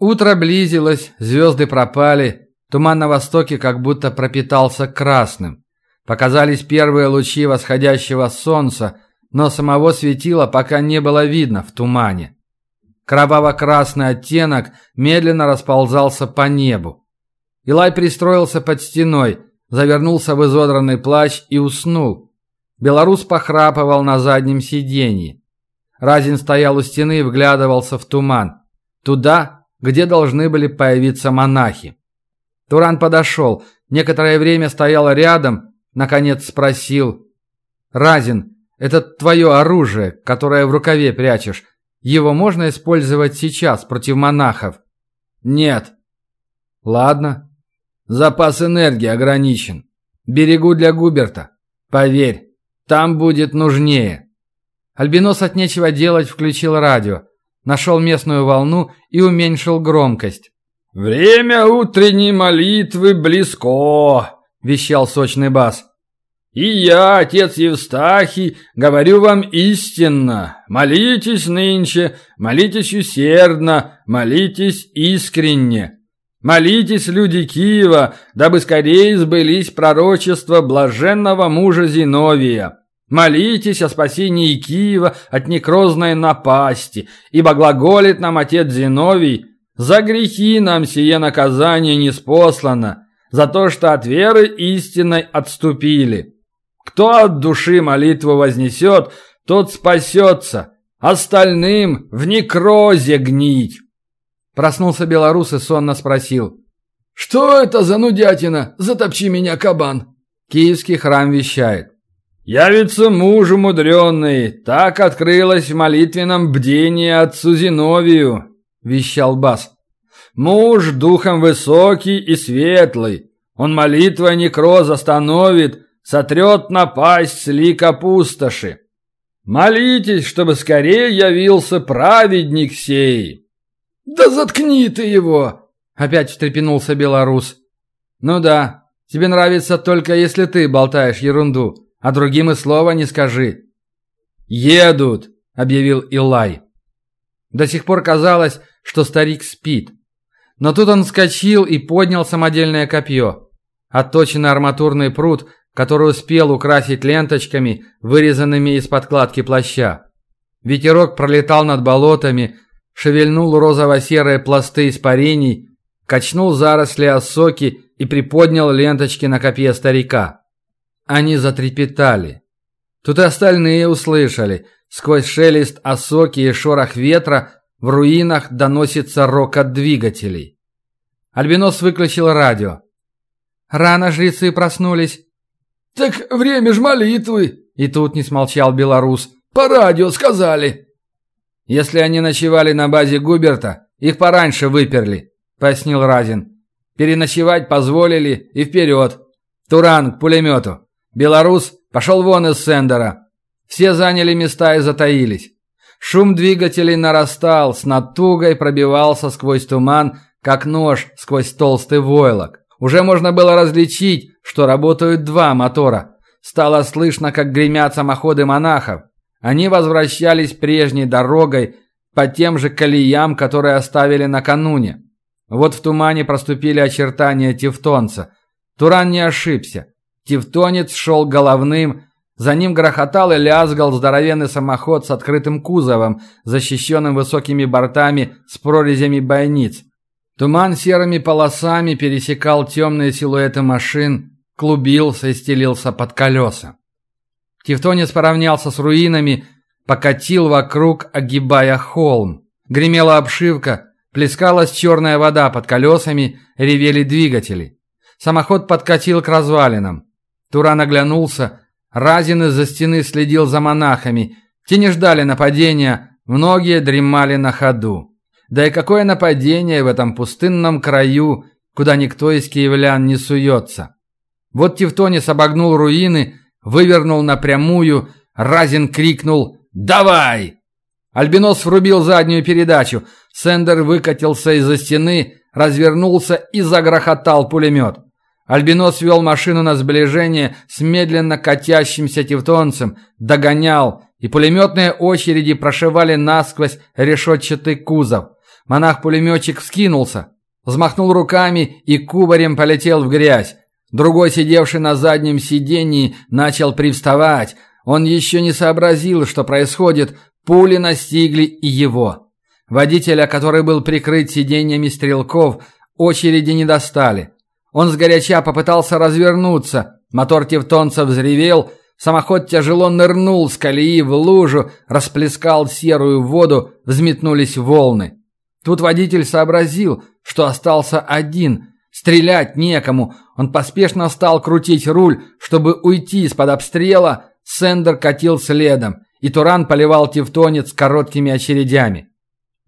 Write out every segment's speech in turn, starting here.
Утро близилось, звезды пропали, туман на востоке как будто пропитался красным. Показались первые лучи восходящего солнца, но самого светила пока не было видно в тумане. Кроваво-красный оттенок медленно расползался по небу. Илай пристроился под стеной, завернулся в изодранный плащ и уснул. Белорус похрапывал на заднем сиденье. Разин стоял у стены и вглядывался в туман. Туда, где должны были появиться монахи. Туран подошел, некоторое время стоял рядом, наконец спросил. «Разин, это твое оружие, которое в рукаве прячешь. Его можно использовать сейчас против монахов? Нет. Ладно. Запас энергии ограничен. Берегу для Губерта. Поверь, там будет нужнее. Альбинос от нечего делать включил радио. Нашел местную волну и уменьшил громкость. «Время утренней молитвы близко», – вещал сочный бас. «И я, отец Евстахий, говорю вам истинно. Молитесь нынче, молитесь усердно, молитесь искренне. Молитесь, люди Киева, дабы скорее сбылись пророчества блаженного мужа Зиновия. Молитесь о спасении Киева от некрозной напасти, ибо глаголит нам отец Зиновий, за грехи нам сие наказание не спослано, за то, что от веры истинной отступили». Кто от души молитву вознесет, тот спасется. Остальным в некрозе гнить. Проснулся белорус и сонно спросил. «Что это за нудятина? Затопчи меня, кабан!» Киевский храм вещает. «Явится муж умудренный, так открылось в молитвенном бдении отцу Зиновию», – вещал Бас. «Муж духом высокий и светлый, он молитвой некроз остановит, сотрет напасть с лика пустоши. Молитесь, чтобы скорее явился праведник сей. Да заткни ты его! Опять встрепенулся белорус. Ну да, тебе нравится только если ты болтаешь ерунду, а другим и слова не скажи. Едут, объявил Илай. До сих пор казалось, что старик спит. Но тут он вскочил и поднял самодельное копье. Отточенный арматурный пруд который успел украсить ленточками, вырезанными из подкладки плаща. Ветерок пролетал над болотами, шевельнул розово-серые пласты испарений, качнул заросли осоки и приподнял ленточки на копье старика. Они затрепетали. Тут и остальные услышали. Сквозь шелест осоки и шорох ветра в руинах доносится рокот двигателей. Альбинос выключил радио. «Рано жрецы проснулись», «Так время ж молитвы!» И тут не смолчал белорус. «По радио сказали!» «Если они ночевали на базе Губерта, их пораньше выперли», — пояснил Разин. «Переночевать позволили и вперед. Туран к пулемету. Белорус пошел вон из сендера. Все заняли места и затаились. Шум двигателей нарастал, с натугой пробивался сквозь туман, как нож сквозь толстый войлок. Уже можно было различить, что работают два мотора. Стало слышно, как гремят самоходы монахов. Они возвращались прежней дорогой по тем же колеям, которые оставили накануне. Вот в тумане проступили очертания тевтонца. Туран не ошибся. Тевтонец шел головным, за ним грохотал и лязгал здоровенный самоход с открытым кузовом, защищенным высокими бортами с прорезями бойниц. Туман серыми полосами пересекал темные силуэты машин, клубился и стелился под колеса. Тевтонец поравнялся с руинами, покатил вокруг, огибая холм. Гремела обшивка, плескалась черная вода под колесами, ревели двигатели. Самоход подкатил к развалинам. Туран оглянулся, Разин из-за стены следил за монахами. Те не ждали нападения, многие дремали на ходу. Да и какое нападение в этом пустынном краю, куда никто из киевлян не суется. Вот Тевтонис обогнул руины, вывернул напрямую, Разин крикнул «Давай!». Альбинос врубил заднюю передачу. Сендер выкатился из-за стены, развернулся и загрохотал пулемет. Альбинос вел машину на сближение с медленно катящимся тевтонцем, догонял, и пулеметные очереди прошивали насквозь решетчатый кузов. Монах-пулеметчик вскинулся, взмахнул руками и кубарем полетел в грязь. Другой, сидевший на заднем сидении, начал привставать. Он еще не сообразил, что происходит. Пули настигли и его. Водителя, который был прикрыт сиденьями стрелков, очереди не достали. Он сгоряча попытался развернуться. Мотор тевтонца взревел. Самоход тяжело нырнул с колеи в лужу, расплескал серую воду, взметнулись волны. Тут водитель сообразил, что остался один. Стрелять некому. Он поспешно стал крутить руль, чтобы уйти из-под обстрела. Сендер катил следом, и Туран поливал тевтонец короткими очередями.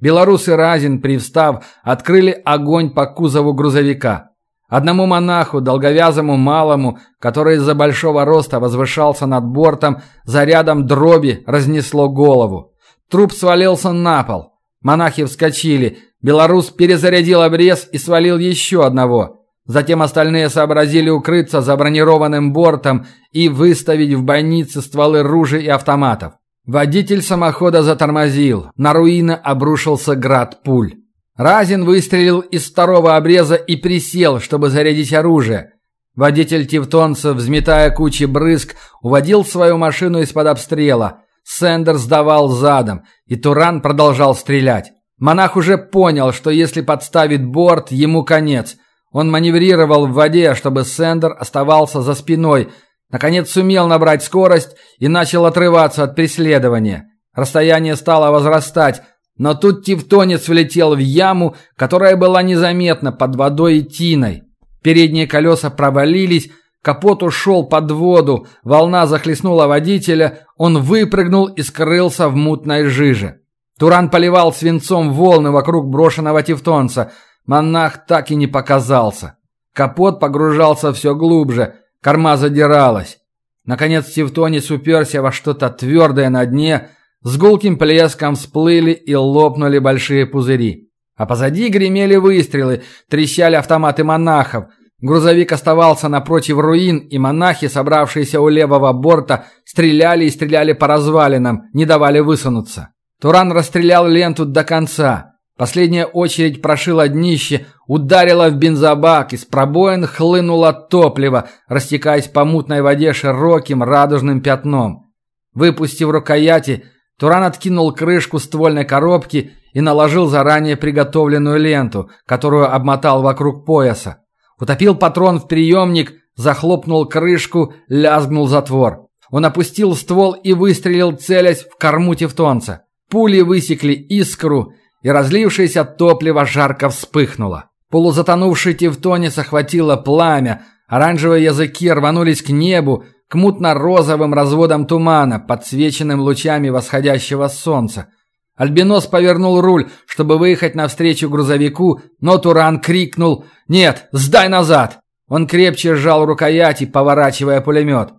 Белорус и Разин, привстав, открыли огонь по кузову грузовика. Одному монаху, долговязому малому, который из-за большого роста возвышался над бортом, зарядом дроби разнесло голову. Труп свалился на пол. Монахи вскочили. Белорус перезарядил обрез и свалил еще одного. Затем остальные сообразили укрыться за бронированным бортом и выставить в больнице стволы ружей и автоматов. Водитель самохода затормозил. На руины обрушился град пуль. Разин выстрелил из второго обреза и присел, чтобы зарядить оружие. Водитель тевтонца, взметая кучи брызг, уводил свою машину из-под обстрела. Сендер сдавал задом, и Туран продолжал стрелять. Монах уже понял, что если подставит борт, ему конец. Он маневрировал в воде, чтобы Сендер оставался за спиной. Наконец сумел набрать скорость и начал отрываться от преследования. Расстояние стало возрастать, но тут тевтонец влетел в яму, которая была незаметна под водой и тиной. Передние колеса провалились, Капот ушел под воду, волна захлестнула водителя, он выпрыгнул и скрылся в мутной жиже. Туран поливал свинцом волны вокруг брошенного тевтонца. Монах так и не показался. Капот погружался все глубже, корма задиралась. Наконец тевтонец уперся во что-то твердое на дне, с гулким плеском всплыли и лопнули большие пузыри. А позади гремели выстрелы, трещали автоматы монахов – Грузовик оставался напротив руин, и монахи, собравшиеся у левого борта, стреляли и стреляли по развалинам, не давали высунуться. Туран расстрелял ленту до конца. Последняя очередь прошила днище, ударила в бензобак, из пробоин хлынуло топливо, растекаясь по мутной воде широким радужным пятном. Выпустив рукояти, Туран откинул крышку ствольной коробки и наложил заранее приготовленную ленту, которую обмотал вокруг пояса. Утопил патрон в приемник, захлопнул крышку, лязгнул затвор. Он опустил ствол и выстрелил, целясь в корму тевтонца. Пули высекли искру, и разлившееся топливо жарко вспыхнуло. Полузатонувший тевтонец охватило пламя, оранжевые языки рванулись к небу, к мутно-розовым разводам тумана, подсвеченным лучами восходящего солнца. Альбинос повернул руль, чтобы выехать навстречу грузовику, но Туран крикнул «Нет, сдай назад!». Он крепче сжал рукояти, поворачивая пулемет.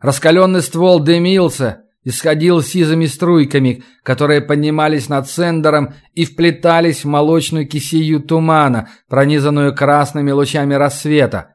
Раскаленный ствол дымился, исходил сизыми струйками, которые поднимались над сендером и вплетались в молочную кисию тумана, пронизанную красными лучами рассвета.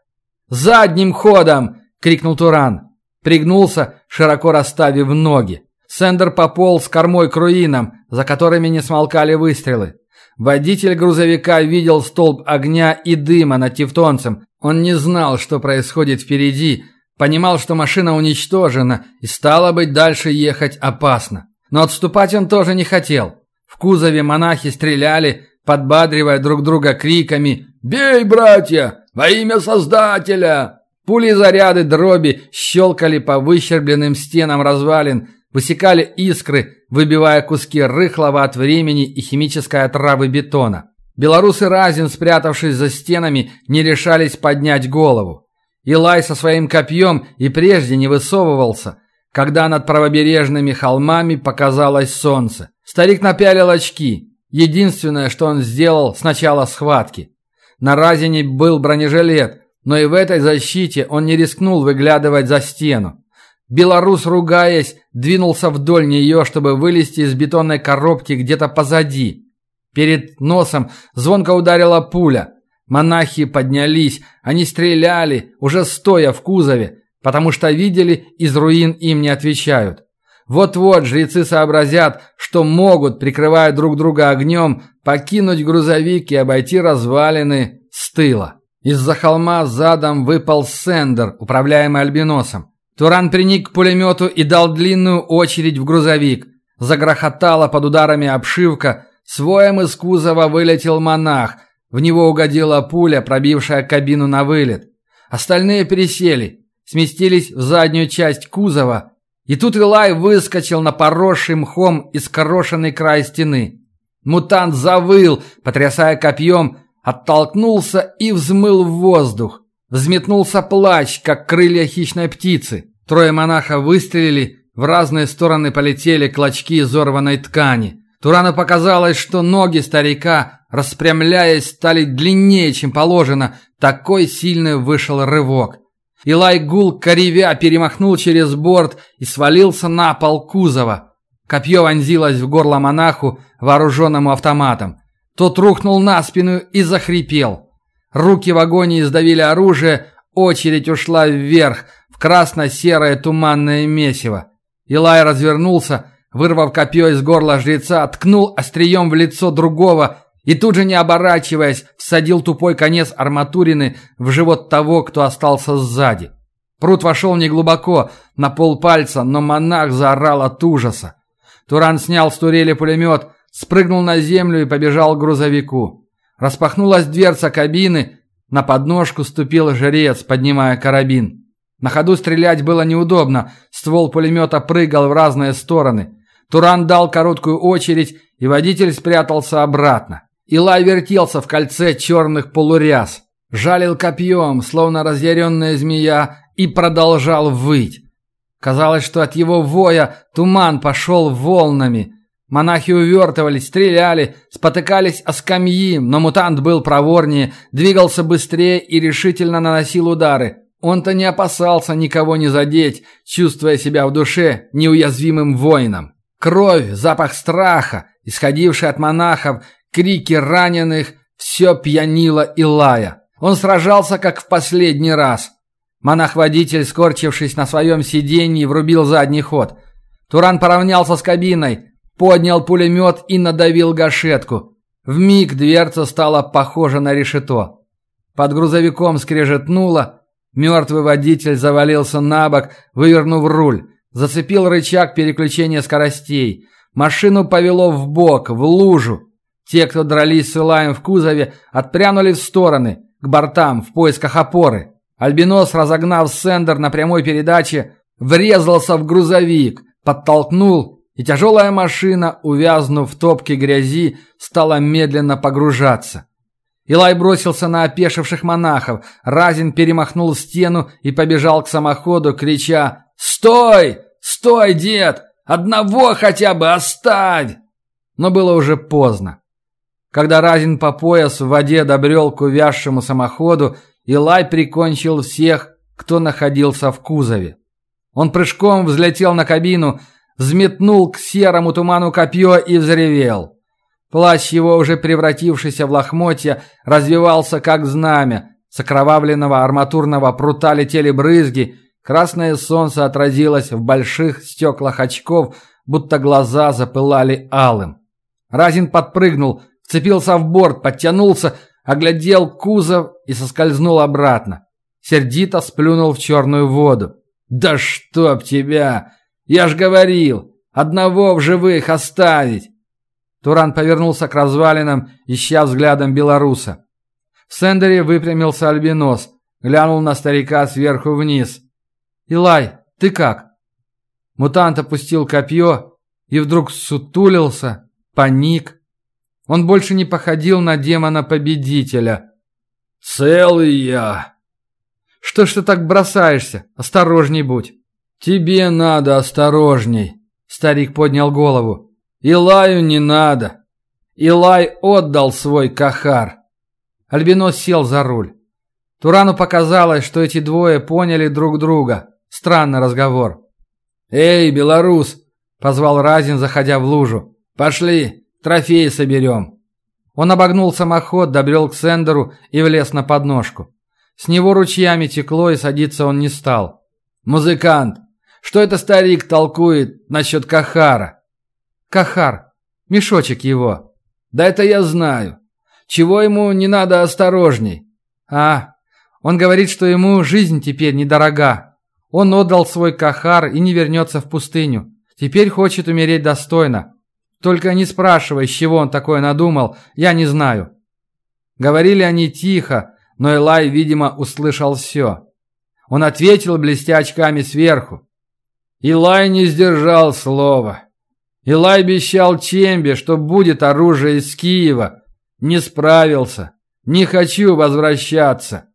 «Задним ходом!» — крикнул Туран. Пригнулся, широко расставив ноги. Сендер пополз кормой к руинам, за которыми не смолкали выстрелы. Водитель грузовика видел столб огня и дыма над тевтонцем. Он не знал, что происходит впереди, понимал, что машина уничтожена, и стало быть, дальше ехать опасно. Но отступать он тоже не хотел. В кузове монахи стреляли, подбадривая друг друга криками «Бей, братья! Во имя Создателя!» Пули заряды дроби щелкали по выщербленным стенам развалин, Высекали искры, выбивая куски рыхлого от времени и химической отравы бетона. Белорусы Разин, спрятавшись за стенами, не решались поднять голову. Илай со своим копьем и прежде не высовывался, когда над правобережными холмами показалось солнце. Старик напялил очки. Единственное, что он сделал с начала схватки. На Разине был бронежилет, но и в этой защите он не рискнул выглядывать за стену. Белорус, ругаясь, двинулся вдоль нее, чтобы вылезти из бетонной коробки где-то позади. Перед носом звонко ударила пуля. Монахи поднялись, они стреляли, уже стоя в кузове, потому что видели, из руин им не отвечают. Вот-вот жрецы сообразят, что могут, прикрывая друг друга огнем, покинуть грузовик и обойти развалины с тыла. Из-за холма задом выпал Сендер, управляемый альбиносом. Туран приник к пулемету и дал длинную очередь в грузовик. Загрохотала под ударами обшивка, своем из кузова вылетел монах. В него угодила пуля, пробившая кабину на вылет. Остальные пересели, сместились в заднюю часть кузова, и тут Илай выскочил на поросший мхом и скорошенный край стены. Мутант завыл, потрясая копьем, оттолкнулся и взмыл в воздух. Взметнулся плащ, как крылья хищной птицы. Трое монахов выстрелили, в разные стороны полетели клочки изорванной ткани. Турану показалось, что ноги старика, распрямляясь, стали длиннее, чем положено. Такой сильный вышел рывок. Илай Гул, коревя, перемахнул через борт и свалился на пол кузова. Копье вонзилось в горло монаху, вооруженному автоматом. Тот рухнул на спину и захрипел. Руки в агонии сдавили оружие, очередь ушла вверх, в красно-серое туманное месиво. Илай развернулся, вырвав копье из горла жреца, ткнул острием в лицо другого и тут же, не оборачиваясь, всадил тупой конец арматурины в живот того, кто остался сзади. Прут вошел неглубоко, на полпальца, но монах заорал от ужаса. Туран снял с турели пулемет, спрыгнул на землю и побежал к грузовику. Распахнулась дверца кабины, на подножку ступил жрец, поднимая карабин. На ходу стрелять было неудобно, ствол пулемета прыгал в разные стороны. Туран дал короткую очередь, и водитель спрятался обратно. Илай вертелся в кольце черных полуряс, жалил копьем, словно разъяренная змея, и продолжал выть. Казалось, что от его воя туман пошел волнами. Монахи увертывались, стреляли, спотыкались о скамьи, но мутант был проворнее, двигался быстрее и решительно наносил удары. Он-то не опасался никого не задеть, чувствуя себя в душе неуязвимым воином. Кровь, запах страха, исходивший от монахов, крики раненых, все пьянило Илая. Он сражался, как в последний раз. Монах-водитель, скорчившись на своем сиденье, врубил задний ход. Туран поравнялся с кабиной, поднял пулемет и надавил гашетку. Вмиг дверца стала похожа на решето. Под грузовиком скрежетнуло, мертвый водитель завалился на бок, вывернув руль, зацепил рычаг переключения скоростей. Машину повело в бок, в лужу. Те, кто дрались с Илаем в кузове, отпрянули в стороны, к бортам, в поисках опоры. Альбинос, разогнав сендер на прямой передаче, врезался в грузовик, подтолкнул, и тяжелая машина, увязнув в топке грязи, стала медленно погружаться. Илай бросился на опешивших монахов. Разин перемахнул стену и побежал к самоходу, крича «Стой! Стой, дед! Одного хотя бы оставь!» Но было уже поздно. Когда Разин по пояс в воде добрел к увязшему самоходу, Илай прикончил всех, кто находился в кузове. Он прыжком взлетел на кабину, взметнул к серому туману копье и взревел. Плащ его, уже превратившийся в лохмотья, развивался как знамя. С окровавленного арматурного прута летели брызги, красное солнце отразилось в больших стеклах очков, будто глаза запылали алым. Разин подпрыгнул, Вцепился в борт, подтянулся, оглядел кузов и соскользнул обратно. Сердито сплюнул в черную воду. «Да чтоб тебя! Я ж говорил! Одного в живых оставить!» Туран повернулся к развалинам, ища взглядом белоруса. В сендере выпрямился альбинос, глянул на старика сверху вниз. «Илай, ты как?» Мутант опустил копье и вдруг сутулился, паник, он больше не походил на демона-победителя. «Целый я!» «Что ж ты так бросаешься? Осторожней будь!» «Тебе надо осторожней!» Старик поднял голову. «Илаю не надо!» Илай отдал свой кахар. Альбинос сел за руль. Турану показалось, что эти двое поняли друг друга. Странный разговор. «Эй, белорус!» – позвал Разин, заходя в лужу. «Пошли, Трофеи соберем». Он обогнул самоход, добрел к Сендеру и влез на подножку. С него ручьями текло, и садиться он не стал. «Музыкант, Что это старик толкует насчет Кахара? Кахар. Мешочек его. Да это я знаю. Чего ему не надо осторожней? А, он говорит, что ему жизнь теперь недорога. Он отдал свой Кахар и не вернется в пустыню. Теперь хочет умереть достойно. Только не спрашивай, с чего он такое надумал, я не знаю. Говорили они тихо, но Элай, видимо, услышал все. Он ответил, блестя очками сверху. Илай не сдержал слова. Илай обещал Чембе, что будет оружие из Киева. Не справился. Не хочу возвращаться.